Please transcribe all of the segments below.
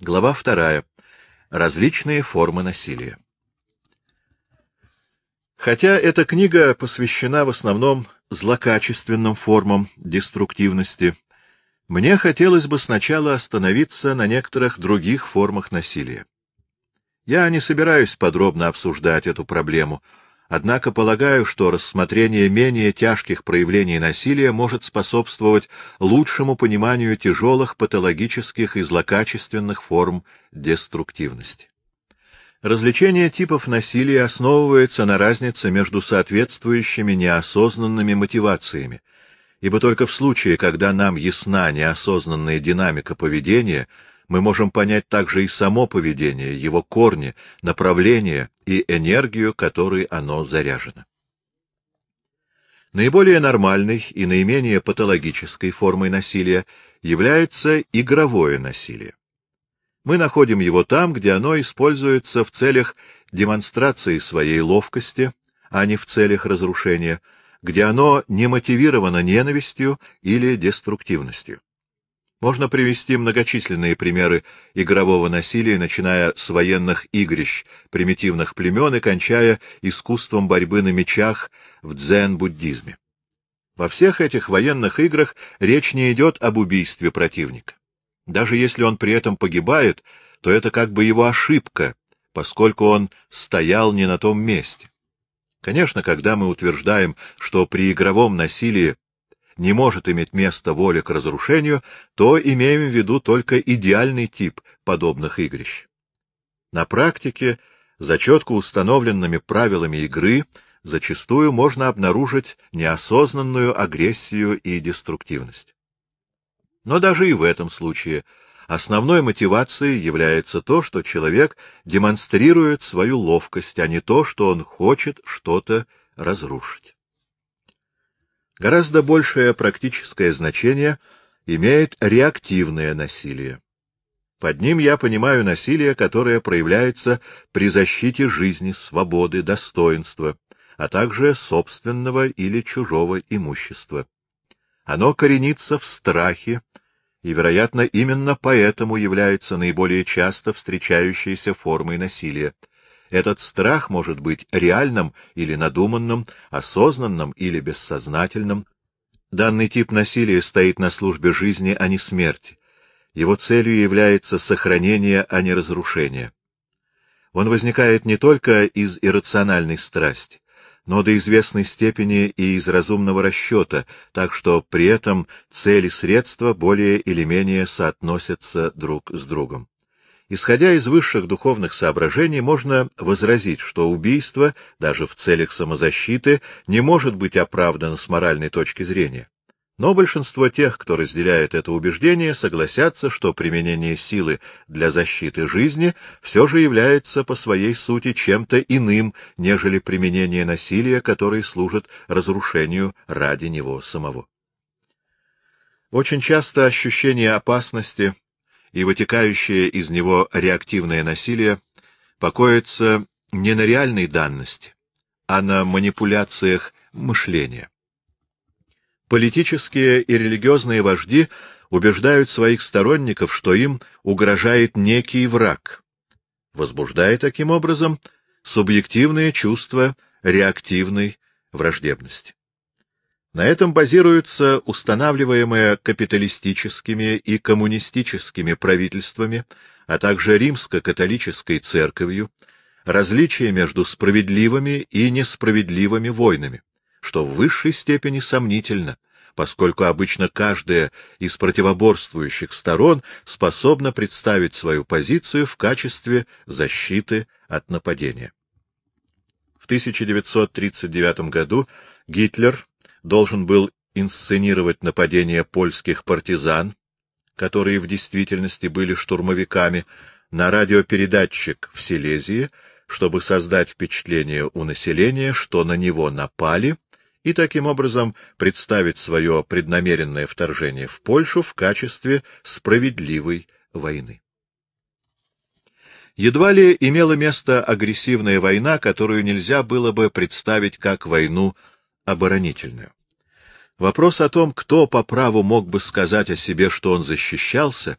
Глава вторая. Различные формы насилия. Хотя эта книга посвящена в основном злокачественным формам деструктивности, мне хотелось бы сначала остановиться на некоторых других формах насилия. Я не собираюсь подробно обсуждать эту проблему, однако полагаю, что рассмотрение менее тяжких проявлений насилия может способствовать лучшему пониманию тяжелых патологических и злокачественных форм деструктивности. Различение типов насилия основывается на разнице между соответствующими неосознанными мотивациями, ибо только в случае, когда нам ясна неосознанная динамика поведения, мы можем понять также и само поведение, его корни, направление и энергию, которой оно заряжено. Наиболее нормальной и наименее патологической формой насилия является игровое насилие. Мы находим его там, где оно используется в целях демонстрации своей ловкости, а не в целях разрушения, где оно не мотивировано ненавистью или деструктивностью. Можно привести многочисленные примеры игрового насилия, начиная с военных игрищ примитивных племен и кончая искусством борьбы на мечах в дзен-буддизме. Во всех этих военных играх речь не идет об убийстве противника. Даже если он при этом погибает, то это как бы его ошибка, поскольку он стоял не на том месте. Конечно, когда мы утверждаем, что при игровом насилии не может иметь место воля к разрушению, то имеем в виду только идеальный тип подобных игрищ. На практике, за четко установленными правилами игры, зачастую можно обнаружить неосознанную агрессию и деструктивность. Но даже и в этом случае основной мотивацией является то, что человек демонстрирует свою ловкость, а не то, что он хочет что-то разрушить. Гораздо большее практическое значение имеет реактивное насилие. Под ним я понимаю насилие, которое проявляется при защите жизни, свободы, достоинства, а также собственного или чужого имущества. Оно коренится в страхе, и, вероятно, именно поэтому является наиболее часто встречающейся формой насилия. Этот страх может быть реальным или надуманным, осознанным или бессознательным. Данный тип насилия стоит на службе жизни, а не смерти. Его целью является сохранение, а не разрушение. Он возникает не только из иррациональной страсти, но до известной степени и из разумного расчета, так что при этом цели и средства более или менее соотносятся друг с другом. Исходя из высших духовных соображений, можно возразить, что убийство, даже в целях самозащиты, не может быть оправдано с моральной точки зрения. Но большинство тех, кто разделяет это убеждение, согласятся, что применение силы для защиты жизни все же является по своей сути чем-то иным, нежели применение насилия, которое служит разрушению ради него самого. Очень часто ощущение опасности и вытекающее из него реактивное насилие покоится не на реальной данности, а на манипуляциях мышления. Политические и религиозные вожди убеждают своих сторонников, что им угрожает некий враг, возбуждая таким образом субъективные чувства реактивной враждебности. На этом базируется устанавливаемое капиталистическими и коммунистическими правительствами, а также римско-католической церковью, различие между справедливыми и несправедливыми войнами, что в высшей степени сомнительно, поскольку обычно каждая из противоборствующих сторон способна представить свою позицию в качестве защиты от нападения. В 1939 году Гитлер должен был инсценировать нападение польских партизан, которые в действительности были штурмовиками, на радиопередатчик в Силезии, чтобы создать впечатление у населения, что на него напали, и таким образом представить свое преднамеренное вторжение в Польшу в качестве справедливой войны. Едва ли имела место агрессивная война, которую нельзя было бы представить как войну оборонительную. Вопрос о том, кто по праву мог бы сказать о себе, что он защищался,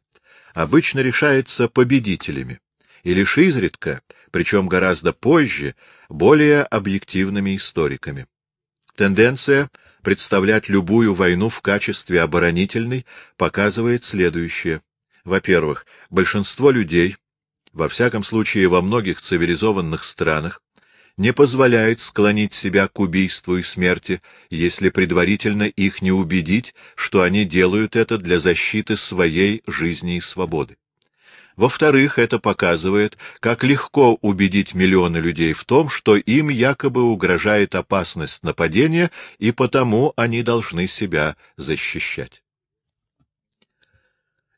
обычно решается победителями, и лишь изредка, причем гораздо позже, более объективными историками. Тенденция представлять любую войну в качестве оборонительной показывает следующее. Во-первых, большинство людей, во всяком случае во многих цивилизованных странах, не позволяет склонить себя к убийству и смерти, если предварительно их не убедить, что они делают это для защиты своей жизни и свободы. Во-вторых, это показывает, как легко убедить миллионы людей в том, что им якобы угрожает опасность нападения, и потому они должны себя защищать.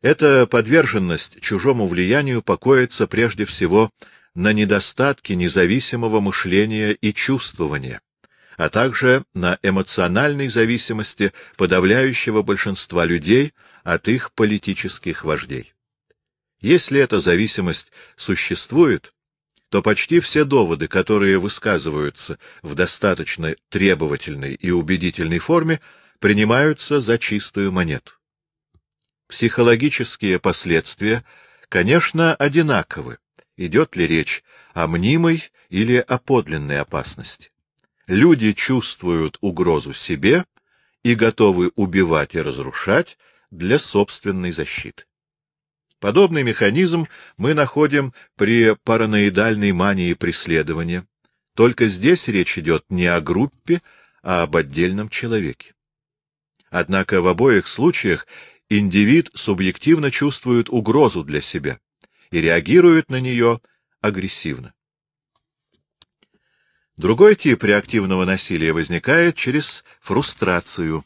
Эта подверженность чужому влиянию покоится прежде всего на недостатке независимого мышления и чувствования, а также на эмоциональной зависимости подавляющего большинства людей от их политических вождей. Если эта зависимость существует, то почти все доводы, которые высказываются в достаточно требовательной и убедительной форме, принимаются за чистую монету. Психологические последствия, конечно, одинаковы, идет ли речь о мнимой или о подлинной опасности. Люди чувствуют угрозу себе и готовы убивать и разрушать для собственной защиты. Подобный механизм мы находим при параноидальной мании преследования, только здесь речь идет не о группе, а об отдельном человеке. Однако в обоих случаях индивид субъективно чувствует угрозу для себя и реагирует на нее агрессивно. Другой тип реактивного насилия возникает через фрустрацию.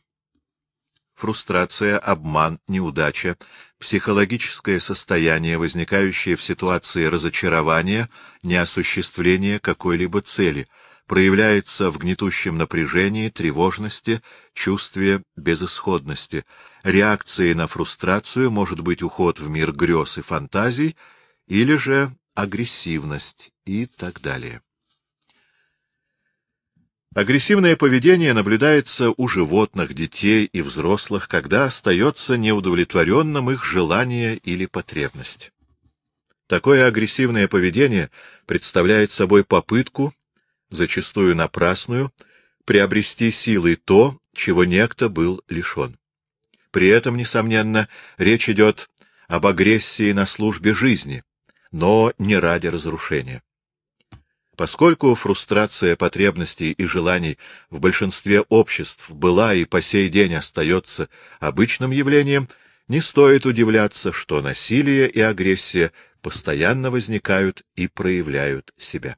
Фрустрация, обман, неудача, психологическое состояние, возникающее в ситуации разочарования, неосуществления какой-либо цели, проявляется в гнетущем напряжении, тревожности, чувстве безысходности. Реакцией на фрустрацию может быть уход в мир грез и фантазий, или же агрессивность и так далее. Агрессивное поведение наблюдается у животных, детей и взрослых, когда остается неудовлетворенным их желание или потребность. Такое агрессивное поведение представляет собой попытку, зачастую напрасную, приобрести силой то, чего некто был лишен. При этом, несомненно, речь идет об агрессии на службе жизни, но не ради разрушения. Поскольку фрустрация потребностей и желаний в большинстве обществ была и по сей день остается обычным явлением, не стоит удивляться, что насилие и агрессия постоянно возникают и проявляют себя.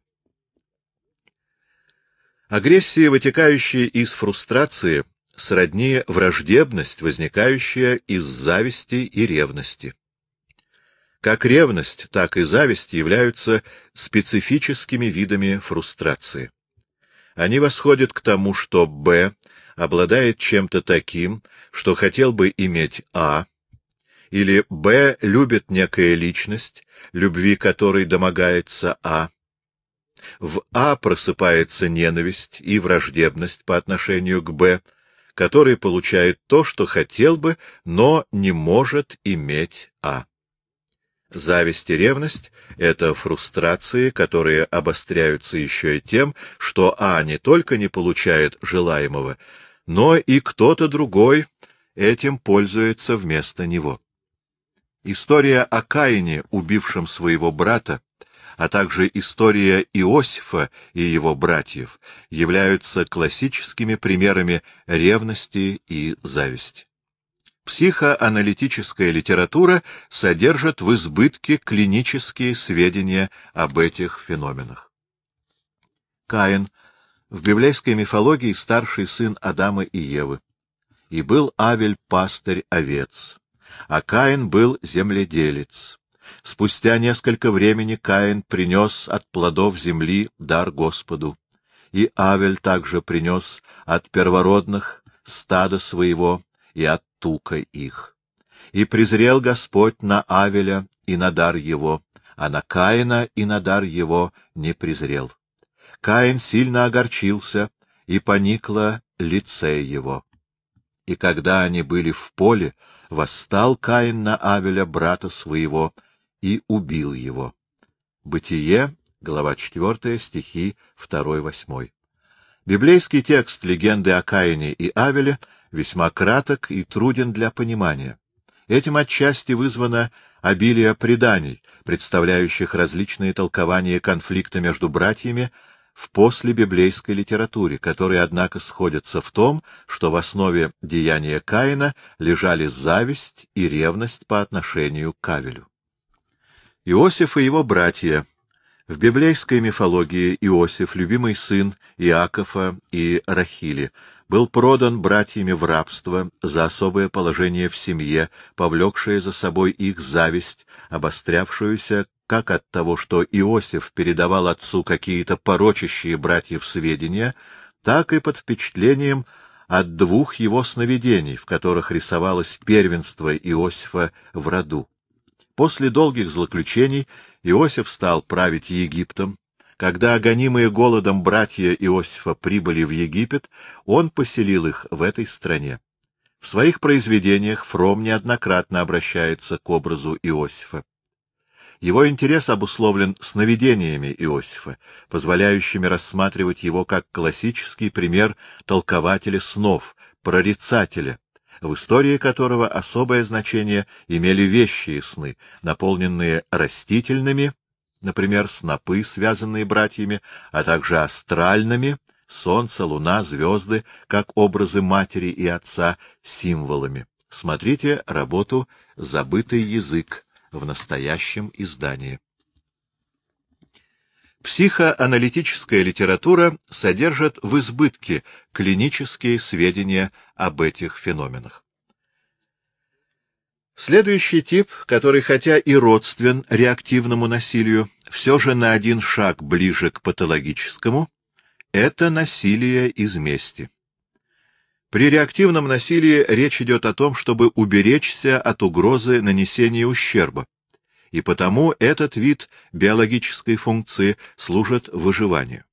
Агрессия, вытекающая из фрустрации, сродни враждебность, возникающая из зависти и ревности. Как ревность, так и зависть являются специфическими видами фрустрации. Они восходят к тому, что Б обладает чем-то таким, что хотел бы иметь А, или Б любит некая личность, любви которой домогается А. В А просыпается ненависть и враждебность по отношению к Б, который получает то, что хотел бы, но не может иметь А. Зависть и ревность — это фрустрации, которые обостряются еще и тем, что А не только не получает желаемого, но и кто-то другой этим пользуется вместо него. История о Каине, убившем своего брата, а также история Иосифа и его братьев являются классическими примерами ревности и зависти. Психоаналитическая литература содержит в избытке клинические сведения об этих феноменах. Каин в библейской мифологии старший сын Адама и Евы, и был Авель пастырь овец, а Каин был земледелец. Спустя несколько времени Каин принес от плодов земли дар Господу, и Авель также принес от первородных стада своего и от тука их. И презрел Господь на Авеля и на дар его, а на Каина и на дар его не презрел. Каин сильно огорчился, и поникло лице его. И когда они были в поле, восстал Каин на Авеля, брата своего, и убил его. Бытие, глава 4, стихи 2-8. Библейский текст легенды о Каине и Авеле весьма краток и труден для понимания. Этим отчасти вызвано обилие преданий, представляющих различные толкования конфликта между братьями в послебиблейской литературе, которые, однако, сходятся в том, что в основе деяния Каина лежали зависть и ревность по отношению к Авелю. Иосиф и его братья в библейской мифологии Иосиф, любимый сын Иакова и Рахили, был продан братьями в рабство за особое положение в семье, повлекшее за собой их зависть, обострявшуюся как от того, что Иосиф передавал отцу какие-то порочащие братьев сведения, так и под впечатлением от двух его сновидений, в которых рисовалось первенство Иосифа в роду. После долгих злоключений Иосиф стал править Египтом. Когда гонимые голодом братья Иосифа прибыли в Египет, он поселил их в этой стране. В своих произведениях Фром неоднократно обращается к образу Иосифа. Его интерес обусловлен сновидениями Иосифа, позволяющими рассматривать его как классический пример толкователя снов, прорицателя, в истории которого особое значение имели вещи и сны, наполненные растительными, например, снопы, связанные братьями, а также астральными, солнце, луна, звезды, как образы матери и отца, символами. Смотрите работу «Забытый язык» в настоящем издании. Психоаналитическая литература содержит в избытке клинические сведения об этих феноменах. Следующий тип, который хотя и родствен реактивному насилию, все же на один шаг ближе к патологическому, это насилие из мести. При реактивном насилии речь идет о том, чтобы уберечься от угрозы нанесения ущерба, и потому этот вид биологической функции служит выживанию.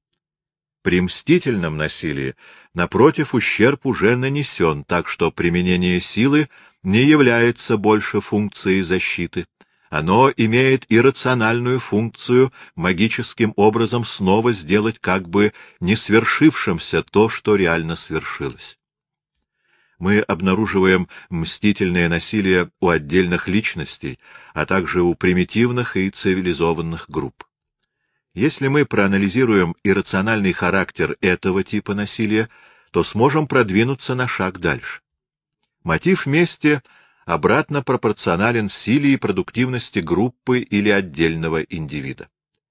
При мстительном насилии, напротив, ущерб уже нанесен, так что применение силы не является больше функцией защиты. Оно имеет иррациональную функцию магическим образом снова сделать как бы не свершившимся то, что реально свершилось мы обнаруживаем мстительное насилие у отдельных личностей, а также у примитивных и цивилизованных групп. Если мы проанализируем иррациональный характер этого типа насилия, то сможем продвинуться на шаг дальше. Мотив мести обратно пропорционален силе и продуктивности группы или отдельного индивида.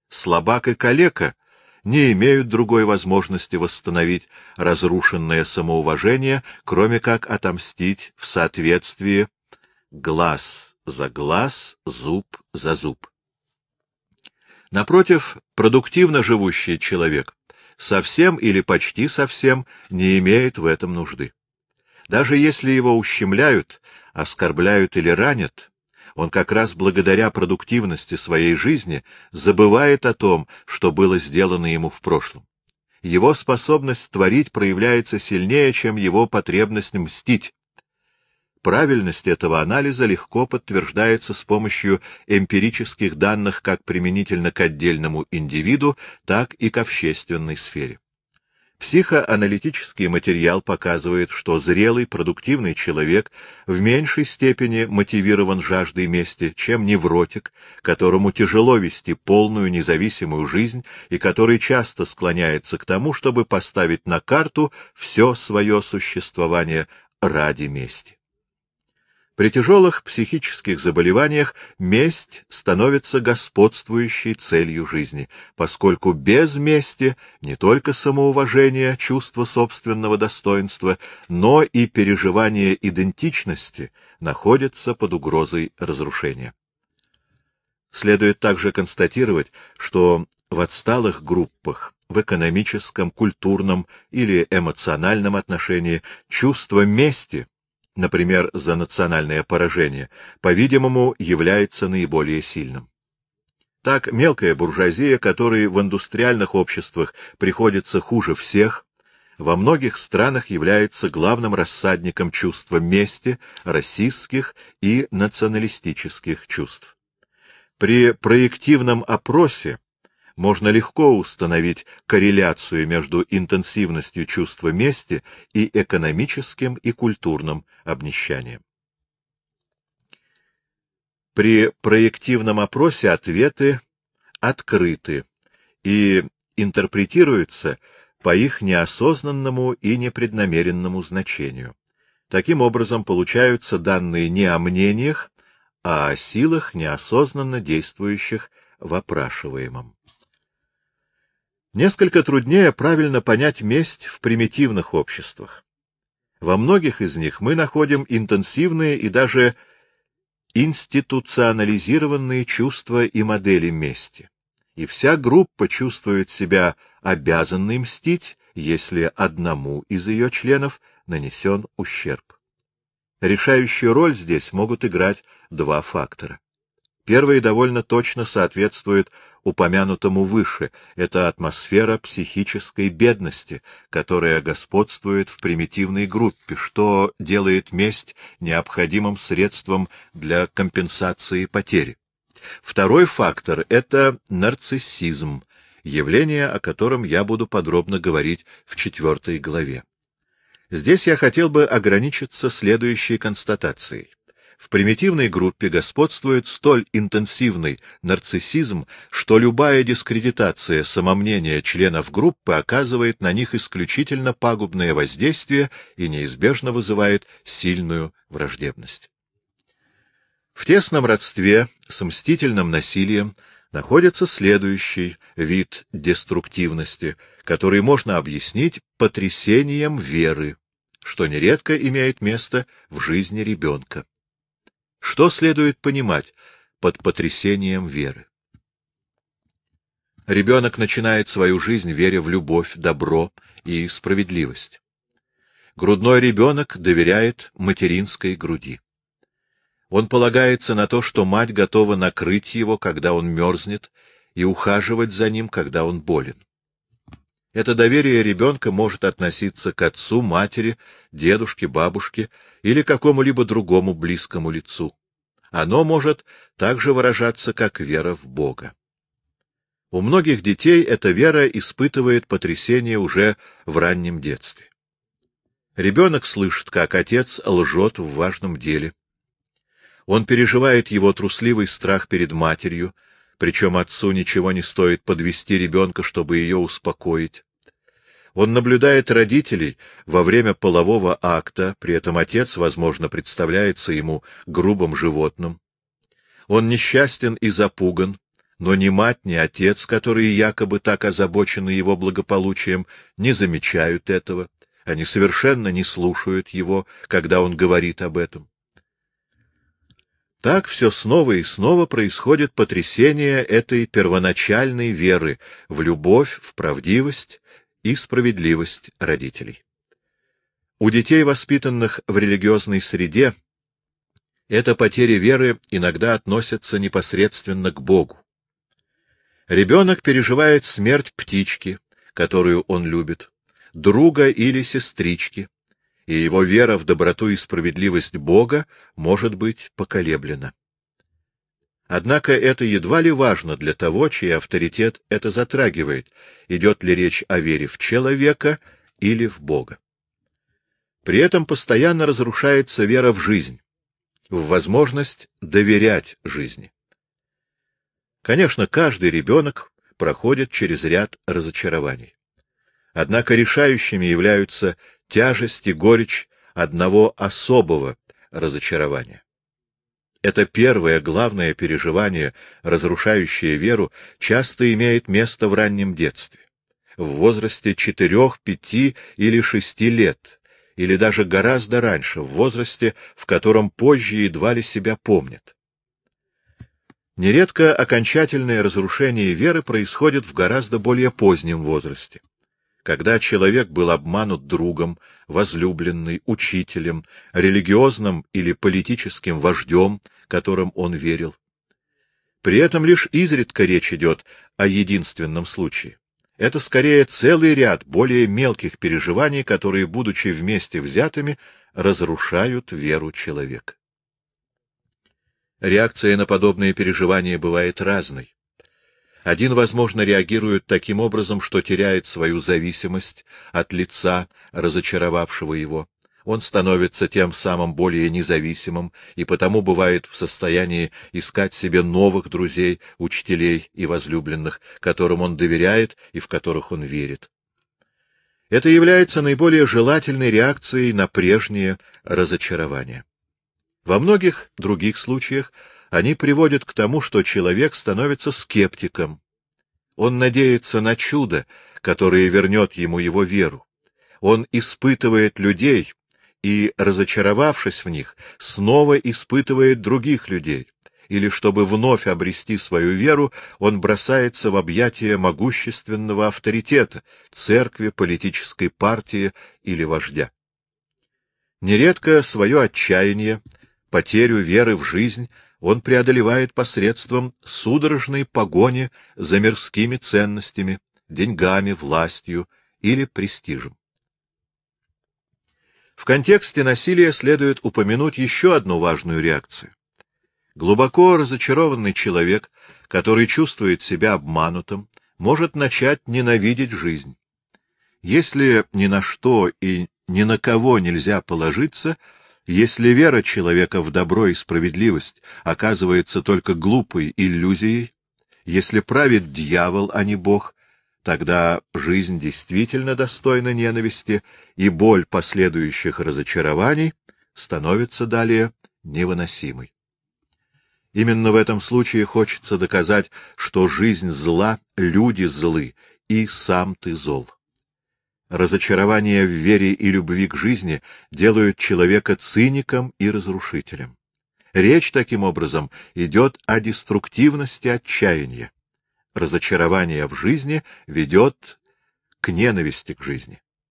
Слабак и калека — не имеют другой возможности восстановить разрушенное самоуважение, кроме как отомстить в соответствии глаз за глаз, зуб за зуб. Напротив, продуктивно живущий человек совсем или почти совсем не имеет в этом нужды. Даже если его ущемляют, оскорбляют или ранят, он как раз благодаря продуктивности своей жизни забывает о том, что было сделано ему в прошлом. Его способность творить проявляется сильнее, чем его потребность мстить. Правильность этого анализа легко подтверждается с помощью эмпирических данных как применительно к отдельному индивиду, так и к общественной сфере. Психоаналитический материал показывает, что зрелый, продуктивный человек в меньшей степени мотивирован жаждой мести, чем невротик, которому тяжело вести полную независимую жизнь и который часто склоняется к тому, чтобы поставить на карту все свое существование ради мести. При тяжелых психических заболеваниях месть становится господствующей целью жизни, поскольку без мести не только самоуважение, чувство собственного достоинства, но и переживание идентичности находятся под угрозой разрушения. Следует также констатировать, что в отсталых группах в экономическом, культурном или эмоциональном отношении чувство мести например, за национальное поражение, по-видимому, является наиболее сильным. Так, мелкая буржуазия, которой в индустриальных обществах приходится хуже всех, во многих странах является главным рассадником чувства мести, расистских и националистических чувств. При проективном опросе можно легко установить корреляцию между интенсивностью чувства мести и экономическим и культурным обнищанием. При проективном опросе ответы открыты и интерпретируются по их неосознанному и непреднамеренному значению. Таким образом, получаются данные не о мнениях, а о силах, неосознанно действующих в опрашиваемом. Несколько труднее правильно понять месть в примитивных обществах. Во многих из них мы находим интенсивные и даже институционализированные чувства и модели мести. И вся группа чувствует себя обязанной мстить, если одному из ее членов нанесен ущерб. Решающую роль здесь могут играть два фактора. Первый довольно точно соответствует упомянутому выше — это атмосфера психической бедности, которая господствует в примитивной группе, что делает месть необходимым средством для компенсации потери. Второй фактор — это нарциссизм, явление, о котором я буду подробно говорить в четвертой главе. Здесь я хотел бы ограничиться следующей констатацией. В примитивной группе господствует столь интенсивный нарциссизм, что любая дискредитация самомнения членов группы оказывает на них исключительно пагубное воздействие и неизбежно вызывает сильную враждебность. В тесном родстве с мстительным насилием находится следующий вид деструктивности, который можно объяснить потрясением веры, что нередко имеет место в жизни ребенка. Что следует понимать под потрясением веры? Ребенок начинает свою жизнь, веря в любовь, добро и справедливость. Грудной ребенок доверяет материнской груди. Он полагается на то, что мать готова накрыть его, когда он мерзнет, и ухаживать за ним, когда он болен. Это доверие ребенка может относиться к отцу, матери, дедушке, бабушке или какому-либо другому близкому лицу. Оно может также выражаться как вера в Бога. У многих детей эта вера испытывает потрясение уже в раннем детстве. Ребенок слышит, как отец лжет в важном деле. Он переживает его трусливый страх перед матерью, причем отцу ничего не стоит подвести ребенка, чтобы ее успокоить. Он наблюдает родителей во время полового акта, при этом отец, возможно, представляется ему грубым животным. Он несчастен и запуган, но ни мать, ни отец, которые якобы так озабочены его благополучием, не замечают этого. Они совершенно не слушают его, когда он говорит об этом. Так все снова и снова происходит потрясение этой первоначальной веры в любовь, в правдивость и справедливость родителей. У детей, воспитанных в религиозной среде, эта потеря веры иногда относится непосредственно к Богу. Ребенок переживает смерть птички, которую он любит, друга или сестрички, и его вера в доброту и справедливость Бога может быть поколеблена. Однако это едва ли важно для того, чей авторитет это затрагивает, идет ли речь о вере в человека или в Бога. При этом постоянно разрушается вера в жизнь, в возможность доверять жизни. Конечно, каждый ребенок проходит через ряд разочарований. Однако решающими являются тяжесть и горечь одного особого разочарования. Это первое главное переживание, разрушающее веру, часто имеет место в раннем детстве, в возрасте четырех, пяти или шести лет, или даже гораздо раньше, в возрасте, в котором позже едва ли себя помнят. Нередко окончательное разрушение веры происходит в гораздо более позднем возрасте когда человек был обманут другом, возлюбленный, учителем, религиозным или политическим вождем, которым он верил. При этом лишь изредка речь идет о единственном случае. Это скорее целый ряд более мелких переживаний, которые, будучи вместе взятыми, разрушают веру человека. Реакция на подобные переживания бывает разной. Один, возможно, реагирует таким образом, что теряет свою зависимость от лица, разочаровавшего его. Он становится тем самым более независимым и потому бывает в состоянии искать себе новых друзей, учителей и возлюбленных, которым он доверяет и в которых он верит. Это является наиболее желательной реакцией на прежнее разочарование. Во многих других случаях они приводят к тому, что человек становится скептиком. Он надеется на чудо, которое вернет ему его веру. Он испытывает людей и, разочаровавшись в них, снова испытывает других людей. Или, чтобы вновь обрести свою веру, он бросается в объятия могущественного авторитета, церкви, политической партии или вождя. Нередко свое отчаяние, потерю веры в жизнь он преодолевает посредством судорожной погони за мирскими ценностями, деньгами, властью или престижем. В контексте насилия следует упомянуть еще одну важную реакцию. Глубоко разочарованный человек, который чувствует себя обманутым, может начать ненавидеть жизнь. Если ни на что и ни на кого нельзя положиться, если вера человека в добро и справедливость оказывается только глупой иллюзией, если правит дьявол, а не Бог, тогда жизнь действительно достойна ненависти, и боль последующих разочарований становится далее невыносимой. Именно в этом случае хочется доказать, что жизнь зла, люди злы, и сам ты зол. Разочарование в вере и любви к жизни делают человека циником и разрушителем. Речь, таким образом, идет о деструктивности отчаяния. Разочарование в жизни ведет к ненависти к жизни.